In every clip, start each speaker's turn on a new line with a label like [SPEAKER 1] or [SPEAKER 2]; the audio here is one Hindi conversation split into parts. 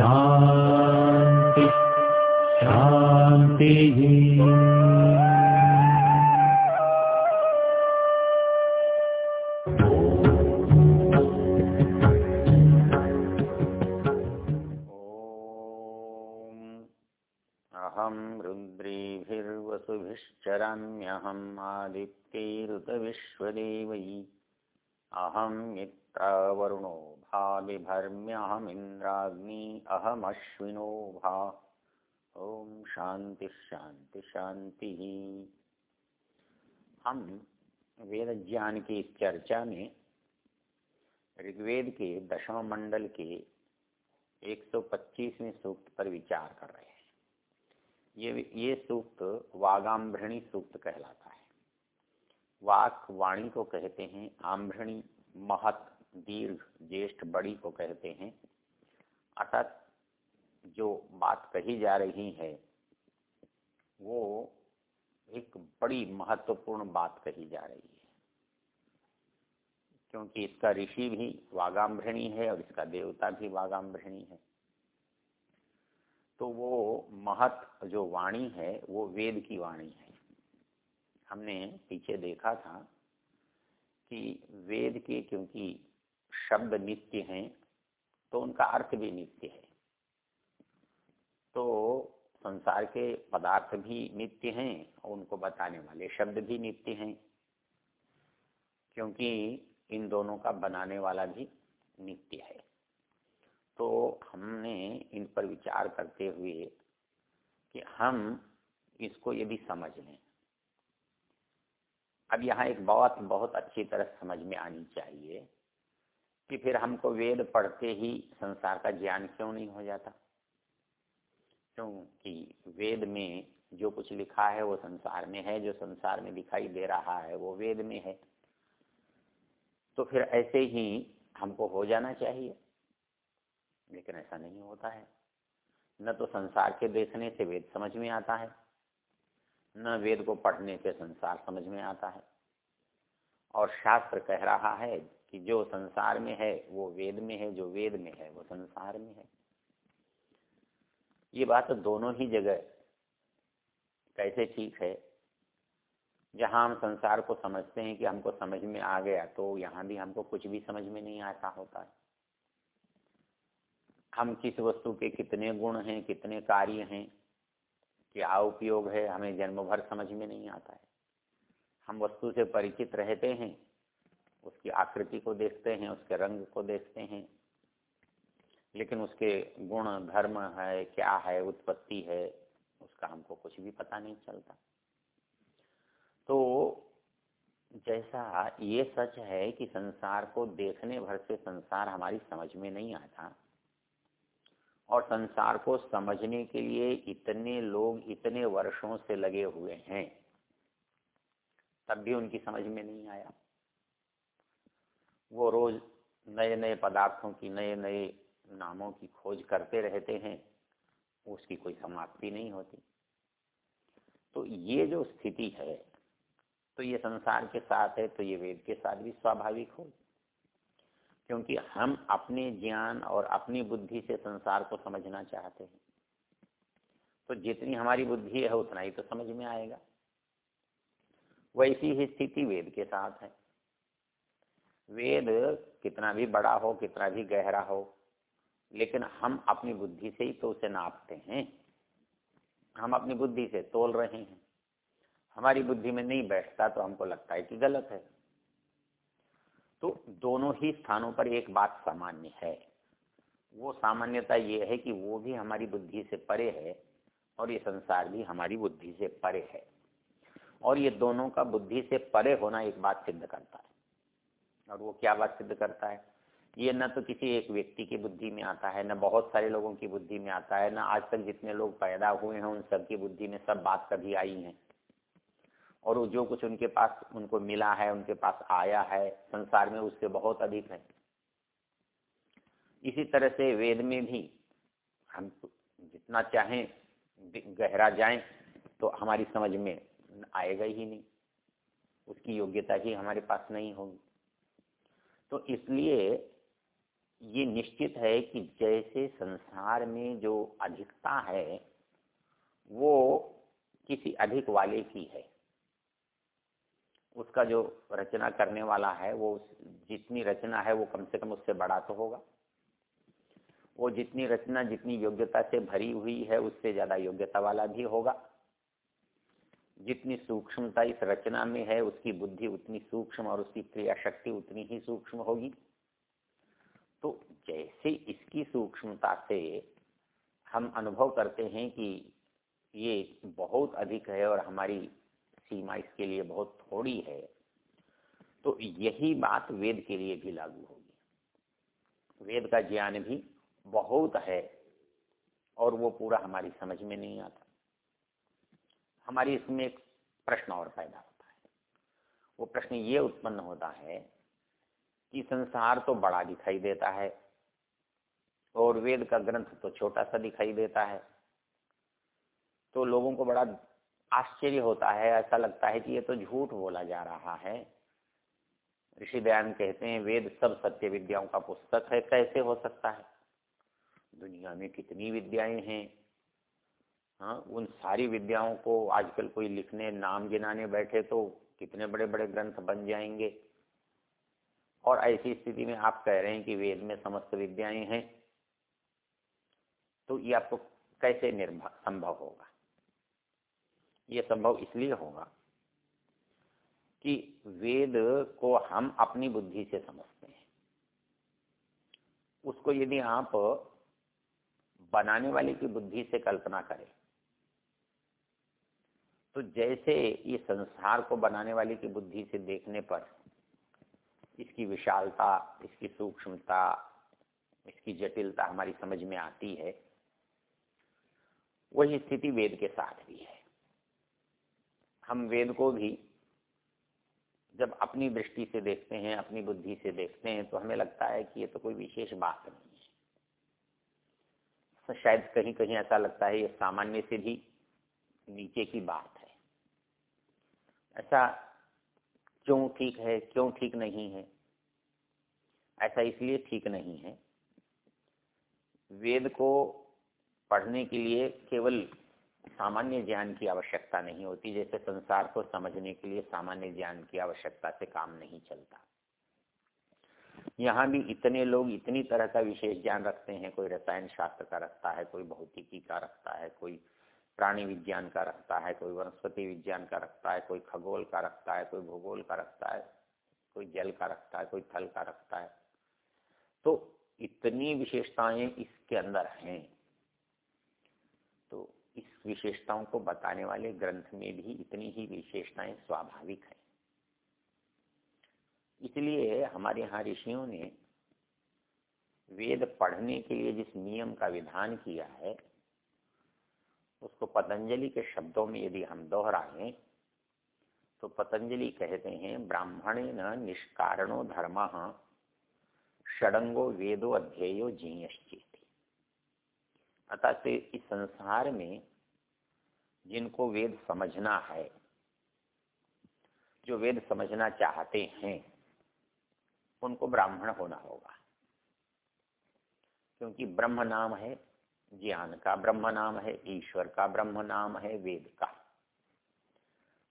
[SPEAKER 1] शान्ति शान्तिः
[SPEAKER 2] ॐ अहं रुद्रीभिर्वसुभिश्चराम्यहम् आदित्यैरुतविश्वदेवै। अहं मित्रावरुणो भाविभर्म्यहमिन्द्राग्नी अहमश्विनो भा। ओम शांति शांति शांति हम वेद ज्ञान की इस चर्चा में ऋग्वेद के दशम मंडल के 125वें सूक्त पर विचार कर रहे हैं। ये ये सूक्त वागाम्भृणी सूक्त कहलाता है। वाक वाणी को कहते हैं आम्भृणी महत। दीर्घ ज्येष्ठ बड़ी को कहते हैं। अर्थात जो बात कही जा रही है, वो एक बड़ी महत्वपूर्ण बात कही जा रही है। क्योंकि इसका ऋषि भी वागाम्भृणी है और इसका देवता भी वागाम्भृणी है। तो वो महत जो वाणी है, वो वेद की वाणी है। हमने पीछे देखा था कि वेद के, क्योंकि शब्द नित्य हैं तो उनका अर्थ भी नित्य है। तो संसार के पदार्थ भी नित्य हैं, और उनको बताने वाले शब्द भी नित्य हैं, क्योंकि इन दोनों का बनाने वाला भी नित्य है। तो हमने इन पर विचार करते हुए कि हम इसको यदि समझ लें। अब यहाँ एक बात बहुत अच्छी तरह समझ में आनी चाहिए। कि फिर हमको वेद पढ़ते ही संसार का ज्ञान क्यों नहीं हो जाता? क्योंकि वेद में जो कुछ लिखा है वो संसार में है, जो संसार में दिखाई दे रहा है वो वेद में है। तो फिर ऐसे ही हमको हो जाना चाहिए। लेकिन ऐसा नहीं होता है। न तो संसार के देखने से वेद समझ में आता है, न वेद को पढ़ने से संसार समझ में आता है। और शास्त्र कह रहा है कि जो संसार में है, वो वेद में है, जो वेद में है, वो संसार में है। ये बात दोनों ही जगह कैसे ठीक है? जहाँ हम संसार को समझते हैं कि हमको समझ में आ गया तो यहाँ भी हमको कुछ भी समझ में नहीं आता होता। है हम किस वस्तु के कितने गुण हैं, कितने कार्य हैं, क्या उपयोग है, हमें जन्म भर समझ में नहीं आता है। हम वस्तु से परिचित रहते हैं उसकी आकृति को देखते हैं, उसके रंग को देखते हैं। लेकिन उसके गुण, धर्म है, क्या है, उत्पत्ति है, उसका हमको कुछ भी पता नहीं चलता। तो जैसा ये सच है कि संसार को देखने भर से संसार हमारी समझ में नहीं आता, और संसार को समझने के लिए इतने लोग इतने वर्षों से लगे हुए हैं, तब भी उनकी समझ में नहीं आया। वो रोज नए नए पदार्थों की नए नए नामों की खोज करते रहते हैं, उसकी कोई समाप्ति नहीं होती। तो ये जो स्थिति है तो ये संसार के साथ है तो ये वेद के साथ भी स्वाभाविक हो। क्योंकि हम अपने ज्ञान और अपनी बुद्धि से संसार को समझना चाहते हैं। तो जितनी हमारी बुद्धि है, उतना ही तो समझ में आएगा। वैसी ही स्थिति वेद के साथ है। वेद कितना भी बड़ा हो, कितना भी गहरा हो, लेकिन हम अपनी बुद्धि से ही तो उसे नापते हैं। हम अपनी बुद्धि से तोल रहे हैं। हमारी बुद्धि में नहीं बैठता तो हमको लगता है कि गलत है। तो दोनों ही स्थानों पर एक बात सामान्य है। वो सामान्यता ये है कि वो भी हमारी बुद्धि से परे है और ये संसार भी हमारी बुद्धि से परे है। और ये दोनों का बुद्धि से परे होना एक बात सिद्ध करता है। और वो क्या बात सिद्ध करता है? ये न तो किसी एक व्यक्ति की बुद्धि में आता है, न बहुत सारे लोगों की बुद्धि में आता है, न आज तक जितने लोग पैदा हुए हैं, उन सबकी बुद्धि में सब बात कभी आई है। और वो जो कुछ उनके पास, उनको मिला है, उनके पास आया है, संसार में उससे बहुत अधिक है। इसी तरह से वेद में भी हम जितना चाहें गहरा जाएँ तो हमारी समझ में आएगा ही नहीं। उसकी योग्यता ही हमारे पास नहीं होगी। तो इसलिए ये निश्चित है कि जैसे संसार में जो अधिकता है, वो किसी अधिक वाले की है। उसका जो रचना करने वाला है, वो जितनी रचना है वो कम से कम उससे बड़ा तो होगा। वो जितनी रचना, जितनी योग्यता से भरी हुई है, उससे ज़्यादा योग्यता वाला भी होगा। जितनी सूक्ष्मता इस रचना में है, उसकी बुद्धि उतनी सूक्ष्म और उसकी क्रिया शक्ति उतनी ही सूक्ष्म होगी। तो जैसे इसकी सूक्ष्मता से हम अनुभव करते हैं कि ये बहुत अधिक है और हमारी सीमा इसके लिए बहुत थोड़ी है तो यही बात वेद के लिए भी लागू होगी। वेद का ज्ञान भी बहुत है और वो पूरा हमारी समझ में नहीं आता। हमारी इसमें एक प्रश्न और पैदा होता है। वो प्रश्न ये उत्पन्न होता है कि संसार तो बड़ा दिखाई देता है और वेद का ग्रंथ तो छोटा सा दिखाई देता है। तो लोगों को बड़ा आश्चर्य होता है, ऐसा लगता है कि ये तो झूठ बोला जा रहा है। ऋषि दयान कहते हैं, वेद सब सत्य विद्याओं का पुस्तक है, कैसे हो सकता है? दुनिया में कितनी विद्याएँ हैं? हाँ उन सारी विद्याओं को आजकल कोई लिखने, नाम गिनाने बैठे तो कितने बड़े बड़े ग्रंथ बन जाएँगे? और ऐसी स्थिति में आप कह रहे हैं कि वेद में समस्त विद्याएँ हैं तो ये आपको कैसे संभव होगा? ये संभव इसलिए होगा कि वेद को हम अपनी बुद्धि से समझते हैं। उसको यदि आप बनाने वाले की बुद्धि से कल्पना करें तो जैसे ये संसार को बनाने वाले की बुद्धि से देखने पर इसकी विशालता, इसकी सूक्ष्मता, इसकी जटिलता हमारी समझ में आती है, वही स्थिति वेद के साथ भी है। हम वेद को भी जब अपनी दृष्टि से देखते हैं, अपनी बुद्धि से देखते हैं तो हमें लगता है कि ये तो कोई विशेष बात नहीं है। तो शायद कहीं कहीं ऐसा लगता है ये सामान्य से भी नीचे की बात ऐसा क्यों ठीक है, क्यों ठीक नहीं है? ऐसा इसलिए ठीक नहीं है। वेद को पढ़ने के लिए केवल सामान्य ज्ञान की आवश्यकता नहीं होती, जैसे संसार को समझने के लिए सामान्य ज्ञान की आवश्यकता से काम नहीं चलता। यहाँ भी इतने लोग इतनी तरह का विशेष ज्ञान रखते हैं, कोई रसायन शास्त्र का रखता है, कोई भौतिकी का रखता है, कोई प्राणी विज्ञान का रखता है, कोई वनस्पति विज्ञान का रखता है, कोई खगोल का रखता है, कोई भूगोल का रखता है, कोई जल का रखता है, कोई थल का रखता है। तो इतनी विशेषताएँ इसके अंदर हैं। तो इस विशेषताओं को बताने वाले ग्रंथ में भी इतनी ही विशेषताएँ स्वाभाविक है। इसलिए हमारे यहाँ ऋषियों ने वेद पढ़ने के लिए जिस नियम का विधान किया है उसको पतंजलि के शब्दों में यदि हम दोहराएँ तो पतंजलि कहते हैं, ब्राह्मणे न निष्कारणो धर्म, षडंगो वेदो अध्ययो जीयश्चेत। अतः इस संसार में जिनको वेद समझना है, जो वेद समझना चाहते हैं, उनको ब्राह्मण होना होगा। क्योंकि ब्रह्म नाम है ज्ञान का ब्रह्म नाम है, ईश्वर का ब्रह्म नाम है, वेद का।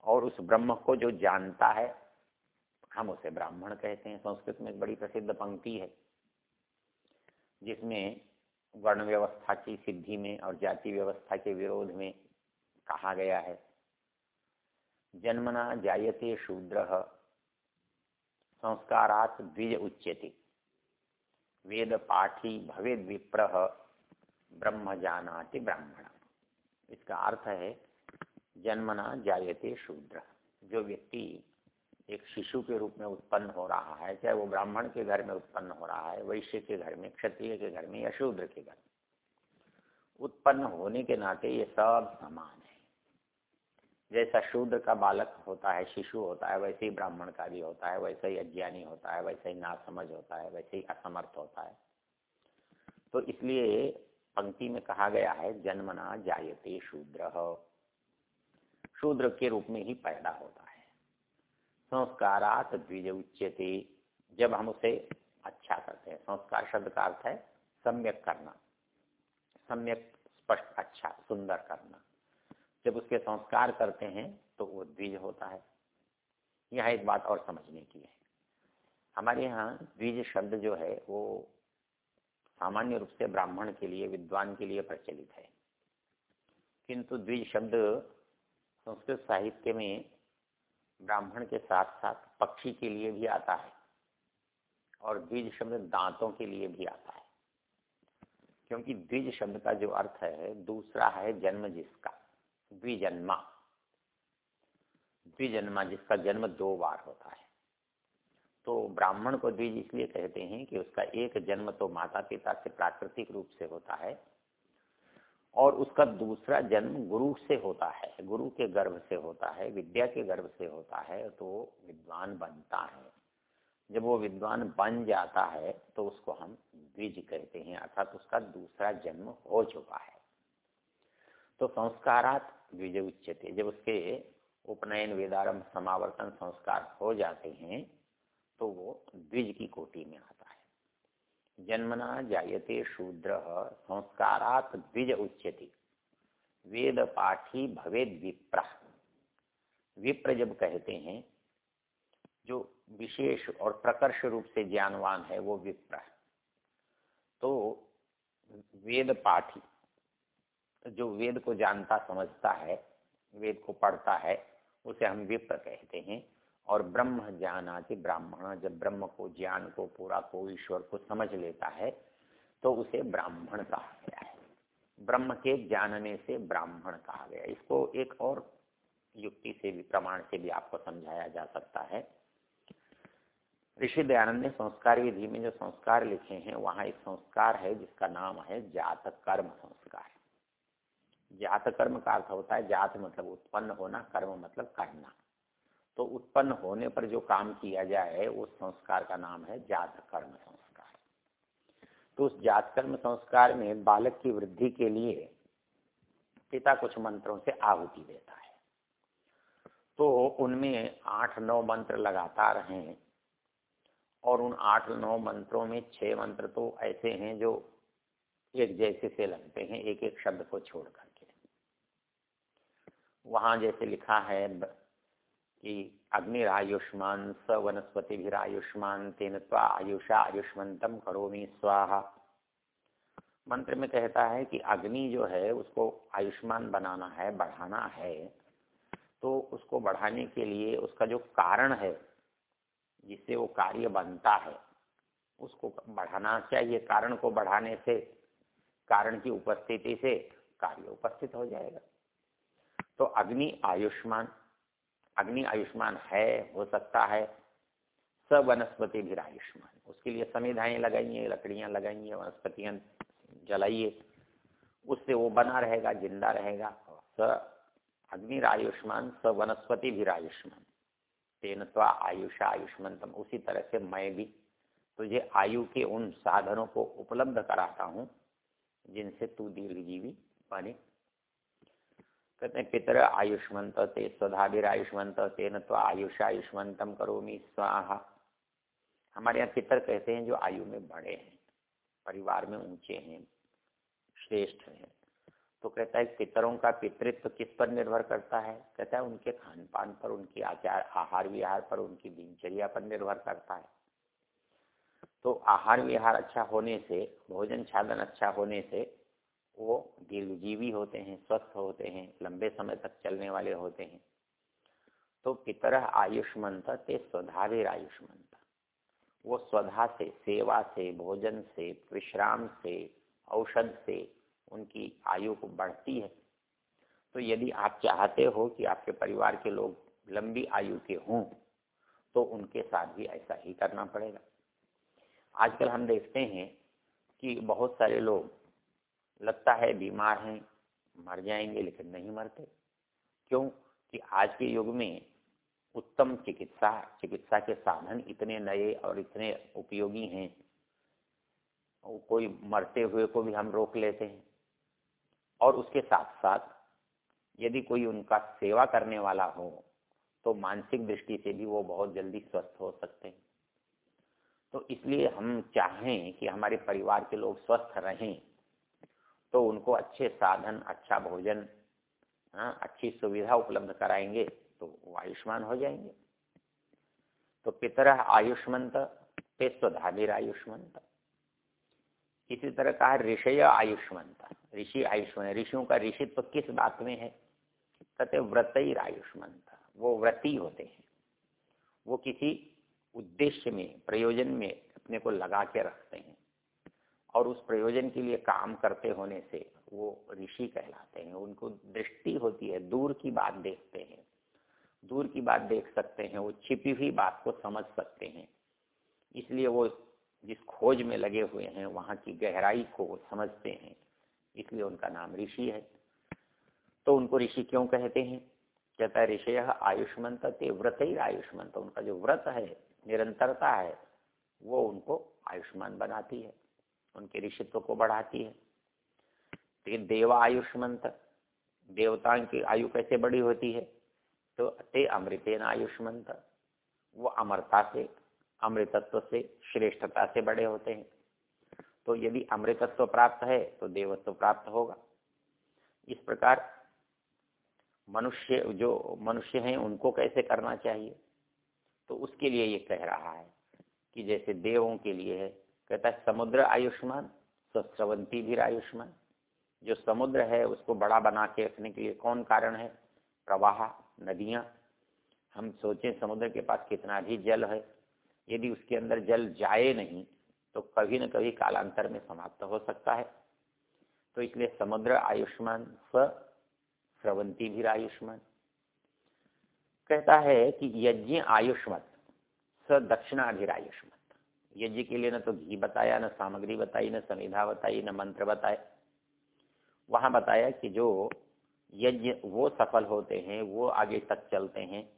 [SPEAKER 2] और उस ब्रह्म को जो जानता है, हम उसे ब्राह्मण कहते हैं। संस्कृत में एक बड़ी प्रसिद्ध पंक्ति है, जिसमें वर्ण व्यवस्था की सिद्धि में और जाति व्यवस्था के विरोध में कहा गया है। जन्मना जायते शूद्र, संस्कारात द्विज उच्यते। वेद पाठी भवेद विप्र ब्रह्म जानाति ब्राह्मण इसका अर्थ है, जन्मना जायते शूद्र। जो व्यक्ति एक शिशु के रूप में उत्पन्न हो रहा है, चाहे वो ब्राह्मण के घर में उत्पन्न हो रहा है, वैश्य के घर में, क्षत्रिय के घर में या शूद्र के घर में, उत्पन्न होने के नाते ये सब समान है। जैसा शूद्र का बालक होता है, शिशु होता है, वैसे ही ब्राह्मण का भी होता है, वैसे ही अज्ञानी होता है, वैसे ही नासमझ होता है, वैसे ही असमर्थ होता है। तो इसलिए पंक्ति में कहा गया है, जन्मना जायते शूद्र। शूद्र के रूप में ही पैदा होता है। संस्कारात द्विज उच्यते, जब हम उसे अच्छा करते हैं। संस्कार शब्द का अर्थ है सम्यक करना, सम्यक, स्पष्ट अच्छा सुंदर करना। जब उसके संस्कार करते हैं तो वो द्विज होता है। यह एक बात और समझने की है। हमारे यहाँ द्विज शब्द जो है, वो सामान्य रूप से ब्राह्मण के लिए, विद्वान के लिए प्रचलित है। किंतु द्विज शब्द संस्कृत साहित्य में ब्राह्मण के साथ साथ पक्षी के लिए भी आता है और द्विज शब्द दांतों के लिए भी आता है। क्योंकि द्विज शब्द का जो अर्थ है, दूसरा है जन्म जिसका, द्विजन्मा। द्विजन्मा जिसका जन्म दो बार होता है। तो ब्राह्मण को द्विज इसलिए कहते हैं कि उसका एक जन्म तो माता पिता से प्राकृतिक रूप से होता है और उसका दूसरा जन्म गुरु से होता है, गुरु के गर्भ से होता है, विद्या के गर्भ से होता है तो विद्वान बनता है। जब वो विद्वान बन जाता है तो उसको हम द्विज कहते हैं, अर्थात उसका दूसरा जन्म हो चुका है। तो संस्कारात द्विज उच्चते जब उसके उपनयन, वेदारंभ, समावर्तन, संस्कार हो जाते हैं तो वो द्विज की कोटि में आता है। जन्मना जायते शूद्र, संस्कारात द्विज उच्यते। वेद पाठी भवेद विप्र विप्र जब कहते हैं, जो विशेष और प्रकर्ष रूप से ज्ञानवान है, वो विप्र तो वेद पाठी, जो वेद को जानता, समझता है, वेद को पढ़ता है, उसे हम विप्र कहते हैं। और ब्रह्म ज्ञान आदि ब्राह्मण जब ब्रह्म को, ज्ञान को, पूरा को, ईश्वर को समझ लेता है तो उसे ब्राह्मण कहा गया है। ब्रह्म के जानने से ब्राह्मण कहा गया इसको एक और युक्ति से भी, प्रमाण से भी आपको समझाया जा सकता है। ऋषि दयानंद ने संस्कार विधि में जो संस्कार लिखे हैं, वहाँ एक संस्कार है जिसका नाम है जात कर्म संस्कार। जात कर्म का अर्थ होता है जात मतलब उत्पन्न होना, कर्म मतलब करना। तो उत्पन्न होने पर जो काम किया जाए, उस संस्कार का नाम है जात कर्म संस्कार। तो उस जात कर्म संस्कार में बालक की वृद्धि के लिए पिता कुछ मंत्रों से आहुति देता है। तो उनमें आठ नौ मंत्र लगातार हैं और उन आठ नौ मंत्रों में छह मंत्र तो ऐसे हैं जो एक जैसे से लगते हैं, एक एक शब्द को छोड़ करके। वहाँ जैसे लिखा है कि अग्निरायुष्मान स आयुष्मान तेन त्वा आयुषा आयुष्मंतम करोमी, स्वाहा। मंत्र में कहता है कि अग्नि जो है, उसको आयुष्मान बनाना है, बढ़ाना है तो उसको बढ़ाने के लिए उसका जो कारण है, जिससे वो कार्य बनता है, उसको बढ़ाना चाहिए। कारण को बढ़ाने से, कारण की उपस्थिति से कार्य उपस्थित हो जाएगा। तो अग्नि आयुष्मान अग्नि आयुष्मान है, हो सकता है। सब वनस्पति भी आयुष्मान। उसके लिए समिधाएँ लगाइए, लकड़ियाँ लगाइए, वनस्पतियाँ जलाइए। उससे वो बना रहेगा, ज़िंदा रहेगा। स अग्नि आयुष्मान स वनस्पति भी आयुष्मान। तेन तो आयुषा आयुष्मंतम उसी तरह से मैं भी। तुझे आयु के उन साधनों को उपलब्ध कराता हूँ, जिनसे तू दीर्घजीवी बने। कहते हैं पितर आयुष्मंत ते स्वधाभिर आयुष्मंत तेन तो आयुष आयुष्मंतम करोमी, स्वाहा। हमारे यहाँ पितर कहते हैं जो आयु में बड़े हैं, परिवार में ऊँचे हैं, श्रेष्ठ हैं। तो कहता है, पितरों का पितृत्व तो किस पर निर्भर करता है? कहता है, उनके खान पान पर, उनके आचार आहार विहार पर, उनकी दिनचर्या पर निर्भर करता है। तो आहार विहार अच्छा होने से भोजन छादन अच्छा होने से वो दीर्घजीवी होते हैं, स्वस्थ होते हैं, लंबे समय तक चलने वाले होते हैं। तो पितर आयुष्मंत ते स्वधावीर आयुष्मंत वो स्वधा से, सेवा से, भोजन से, विश्राम से, औषध से उनकी आयु को बढ़ती है। तो यदि आप चाहते हो कि आपके परिवार के लोग लंबी आयु के हों तो उनके साथ भी ऐसा ही करना पड़ेगा। आजकल हम देखते हैं कि बहुत सारे लोग लगता है बीमार हैं, मर जाएँगे लेकिन नहीं मरते। क्यों? कि आज के युग में उत्तम चिकित्सा चिकित्सा के साधन इतने नए और इतने उपयोगी हैं कोई मरते हुए को भी हम रोक लेते हैं। और उसके साथ साथ यदि कोई उनका सेवा करने वाला हो तो मानसिक दृष्टि से भी वो बहुत जल्दी स्वस्थ हो सकते हैं। तो इसलिए हम चाहें कि हमारे परिवार के लोग स्वस्थ रहें। तो उनको अच्छे साधन अच्छा भोजन हाँ अच्छी सुविधा उपलब्ध कराएँगे तो वो आयुष्मान हो जाएँगे। तो पितर आयुष्मंत, ते स्वधाभिर आयुष्मंत। इसी तरह कहा ऋषय आयुष्मंत। ऋषि आयुष्मान ऋषियों का ऋषित्व तो किस बात में है? कहते व्रत आयुष्मंत। वो व्रती होते हैं। वो किसी उद्देश्य में, प्रयोजन में अपने को लगा के रखते हैं। और उस प्रयोजन के लिए काम करते होने से वो ऋषि कहलाते हैं। उनको दृष्टि होती है, दूर की बात देखते हैं। दूर की बात देख सकते हैं, वो छिपी हुई बात को समझ सकते हैं। इसलिए वो जिस खोज में लगे हुए हैं, वहाँ की गहराई को वो समझते हैं। इसलिए उनका नाम ऋषि है। तो उनको ऋषि क्यों कहते हैं? कहता है ऋषि आयुष्मंत ते व्रत ही आयुष्मंत उनका जो व्रत है, निरंतरता है, वो उनको आयुष्मान बनाती है। उनके ऋषित्व को बढ़ाती है। ते देव आयुष्मंत देवता की आयु कैसे बड़ी होती है? तो ते अमृतेन आयुष्मंत वो अमरता से, अमृतत्व से, श्रेष्ठता से बड़े होते हैं। तो यदि अमृतत्व प्राप्त है तो देवत्व प्राप्त होगा। इस प्रकार मनुष्य, जो मनुष्य हैं, उनको कैसे करना चाहिए? तो उसके लिए ये कह रहा है कि जैसे देवों के लिए है कहता है, समुद्र आयुष्मान स्रवंती भी आयुष्मान। जो समुद्र है, उसको बड़ा बना के रखने के लिए कौन कारण है? प्रवाह, नदियाँ। हम सोचें, समुद्र के पास कितना भी जल है, यदि उसके अंदर जल जाए नहीं तो कभी न कभी कालांतर में समाप्त हो सकता है। तो इसलिए समुद्र आयुष्मान स्रवंती भी आयुष्मान। कहता है कि यज्ञ आयुष्मत स दक्षिणाधिरायुष्मत यज्ञ के लिए न तो घी बताया, न सामग्री बताई, न संविधा बताई, न मंत्र बताए। वहाँ बताया कि जो यज्ञ वो सफल होते हैं, वो आगे तक चलते हैं,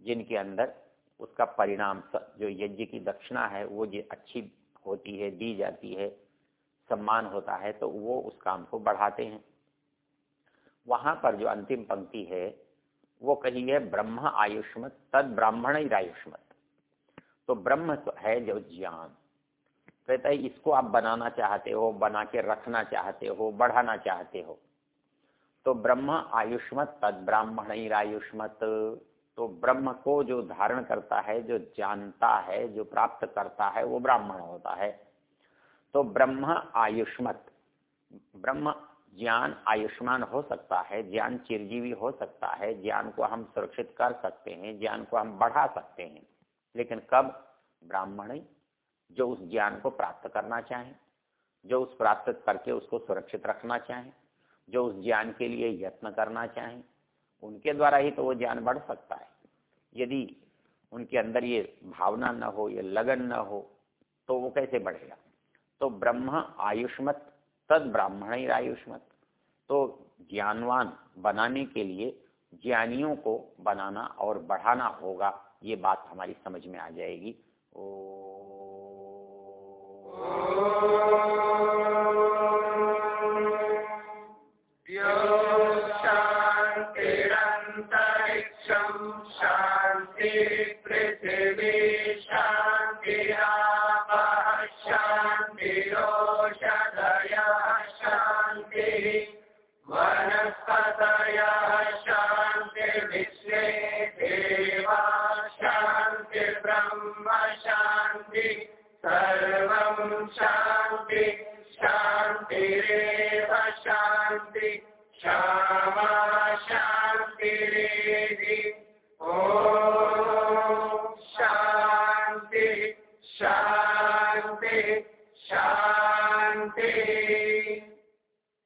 [SPEAKER 2] जिनके अंदर उसका परिणाम जो यज्ञ की दक्षिणा है, वो जो अच्छी होती है, दी जाती है, सम्मान होता है तो वो उस काम को बढ़ाते हैं। वहाँ पर जो अंतिम पंक्ति है, वो कही है ब्रह्म आयुष्मत, तद ब्राह्मण ही आयुष्मत तो ब्रह्म है जो ज्ञान। कहता है, इसको आप बनाना चाहते हो, बना के रखना चाहते हो, बढ़ाना चाहते हो। तो ब्रह्म आयुष्मत, तद ब्राह्मण ही आयुष्मत। तो ब्रह्म को जो धारण करता है, जो जानता है, जो प्राप्त करता है, वो ब्राह्मण होता है। तो ब्रह्म आयुष्मत, ब्रह्म ज्ञान आयुष्मान हो सकता है, ज्ञान चिरजीवी हो सकता है, ज्ञान को हम सुरक्षित कर सकते हैं, ज्ञान को हम बढ़ा सकते हैं। लेकिन कब? ब्राह्मण ही, जो उस ज्ञान को प्राप्त करना चाहे, जो उस प्राप्त करके उसको सुरक्षित रखना चाहे, जो उस ज्ञान के लिए यत्न करना चाहें, उनके द्वारा ही तो वो ज्ञान बढ़ सकता है। यदि उनके अंदर ये भावना न हो, ये लगन न हो तो वो कैसे बढ़ेगा? तो ब्रह्म आयुष्मत, तद ब्राह्मण ही आयुष्मत। तो ज्ञानवान बनाने के लिए ज्ञानियों को बनाना और बढ़ाना होगा। ये बात हमारी समझ में आ जाएगी। ओ